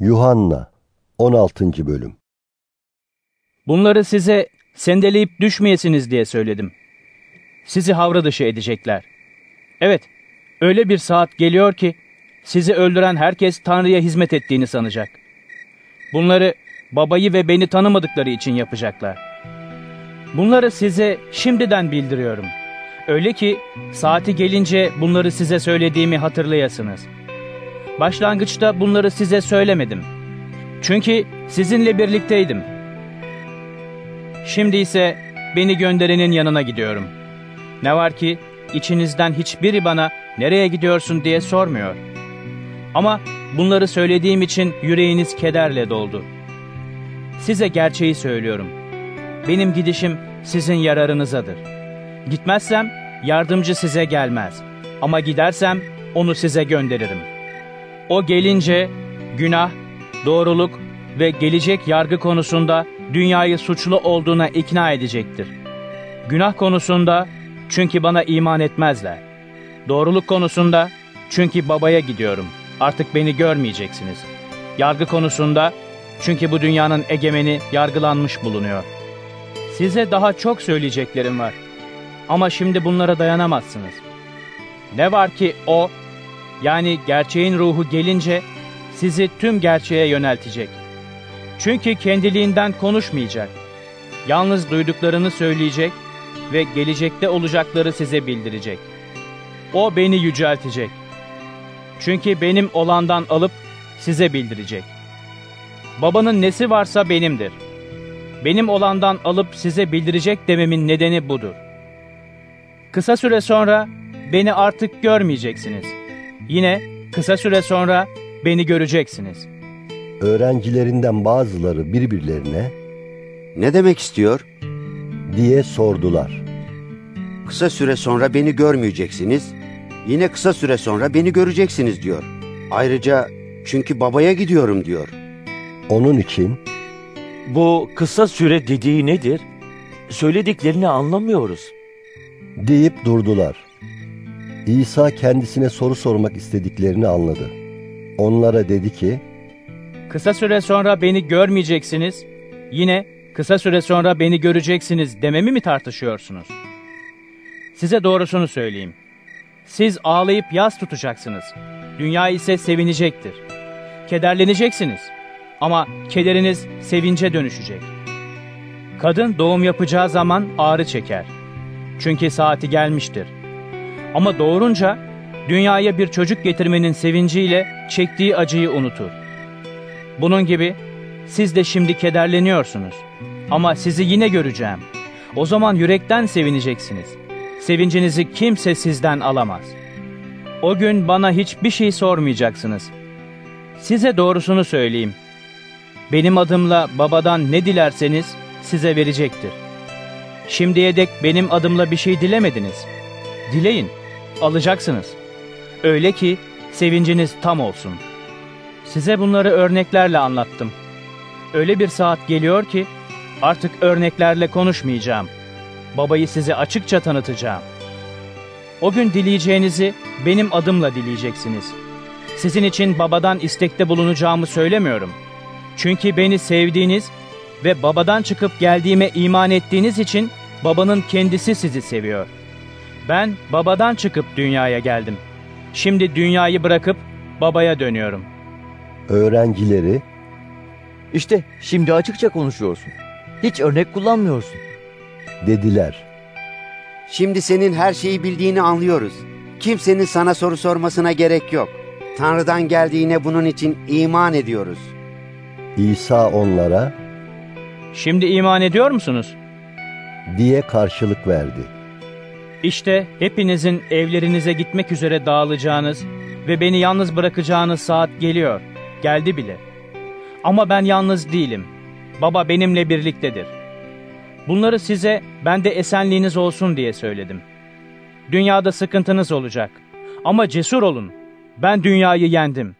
Yuhanna 16. Bölüm Bunları size sendeleyip düşmeyesiniz diye söyledim. Sizi havra dışı edecekler. Evet, öyle bir saat geliyor ki sizi öldüren herkes Tanrı'ya hizmet ettiğini sanacak. Bunları babayı ve beni tanımadıkları için yapacaklar. Bunları size şimdiden bildiriyorum. Öyle ki saati gelince bunları size söylediğimi hatırlayasınız. Başlangıçta bunları size söylemedim. Çünkü sizinle birlikteydim. Şimdi ise beni gönderenin yanına gidiyorum. Ne var ki içinizden hiçbiri bana nereye gidiyorsun diye sormuyor. Ama bunları söylediğim için yüreğiniz kederle doldu. Size gerçeği söylüyorum. Benim gidişim sizin yararınızadır. Gitmezsem yardımcı size gelmez. Ama gidersem onu size gönderirim. O gelince günah, doğruluk ve gelecek yargı konusunda dünyayı suçlu olduğuna ikna edecektir. Günah konusunda çünkü bana iman etmezler. Doğruluk konusunda çünkü babaya gidiyorum. Artık beni görmeyeceksiniz. Yargı konusunda çünkü bu dünyanın egemeni yargılanmış bulunuyor. Size daha çok söyleyeceklerim var. Ama şimdi bunlara dayanamazsınız. Ne var ki o, yani gerçeğin ruhu gelince sizi tüm gerçeğe yöneltecek. Çünkü kendiliğinden konuşmayacak. Yalnız duyduklarını söyleyecek ve gelecekte olacakları size bildirecek. O beni yüceltecek. Çünkü benim olandan alıp size bildirecek. Babanın nesi varsa benimdir. Benim olandan alıp size bildirecek dememin nedeni budur. Kısa süre sonra beni artık görmeyeceksiniz. Yine kısa süre sonra beni göreceksiniz. Öğrencilerinden bazıları birbirlerine Ne demek istiyor? diye sordular. Kısa süre sonra beni görmeyeceksiniz. Yine kısa süre sonra beni göreceksiniz diyor. Ayrıca çünkü babaya gidiyorum diyor. Onun için Bu kısa süre dediği nedir? Söylediklerini anlamıyoruz. deyip durdular. İsa kendisine soru sormak istediklerini anladı. Onlara dedi ki, Kısa süre sonra beni görmeyeceksiniz. Yine kısa süre sonra beni göreceksiniz dememi mi tartışıyorsunuz? Size doğrusunu söyleyeyim. Siz ağlayıp yas tutacaksınız. Dünya ise sevinecektir. Kederleneceksiniz. Ama kederiniz sevince dönüşecek. Kadın doğum yapacağı zaman ağrı çeker. Çünkü saati gelmiştir. Ama doğurunca dünyaya bir çocuk getirmenin sevinciyle çektiği acıyı unutur. Bunun gibi siz de şimdi kederleniyorsunuz. Ama sizi yine göreceğim. O zaman yürekten sevineceksiniz. Sevincinizi kimse sizden alamaz. O gün bana hiçbir şey sormayacaksınız. Size doğrusunu söyleyeyim. Benim adımla babadan ne dilerseniz size verecektir. Şimdiye dek benim adımla bir şey dilemediniz. Dileyin, alacaksınız. Öyle ki sevinciniz tam olsun.'' Size bunları örneklerle anlattım. Öyle bir saat geliyor ki artık örneklerle konuşmayacağım. Babayı size açıkça tanıtacağım. O gün dileyeceğinizi benim adımla dileyeceksiniz. Sizin için babadan istekte bulunacağımı söylemiyorum. Çünkü beni sevdiğiniz ve babadan çıkıp geldiğime iman ettiğiniz için babanın kendisi sizi seviyor. Ben babadan çıkıp dünyaya geldim. Şimdi dünyayı bırakıp babaya dönüyorum.'' öğrencileri İşte şimdi açıkça konuşuyorsun. Hiç örnek kullanmıyorsun. dediler. Şimdi senin her şeyi bildiğini anlıyoruz. Kimsenin sana soru sormasına gerek yok. Tanrı'dan geldiğine bunun için iman ediyoruz. İsa onlara Şimdi iman ediyor musunuz? diye karşılık verdi. İşte hepinizin evlerinize gitmek üzere dağılacağınız ve beni yalnız bırakacağınız saat geliyor. Geldi bile. Ama ben yalnız değilim. Baba benimle birliktedir. Bunları size ben de esenliğiniz olsun diye söyledim. Dünyada sıkıntınız olacak. Ama cesur olun. Ben dünyayı yendim.